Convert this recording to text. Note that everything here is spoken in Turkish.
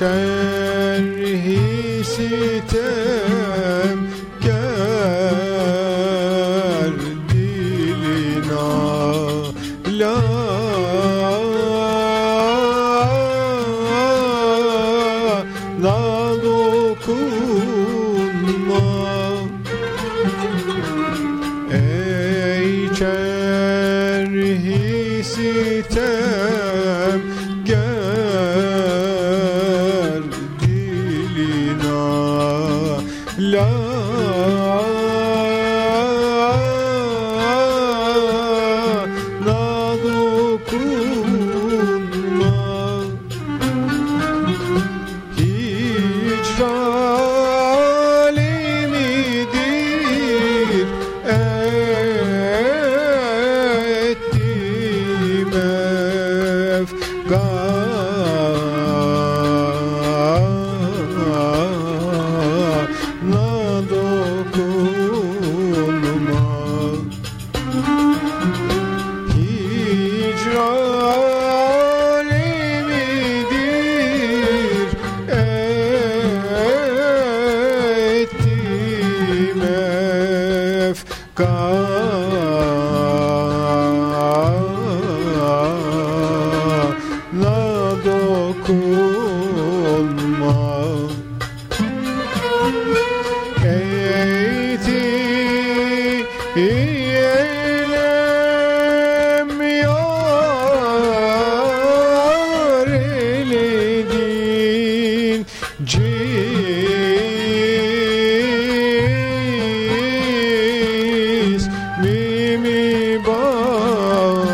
şerhi sitem ger dilina la la dokunma. Ey cerhi sitem eylem yar cismimi bari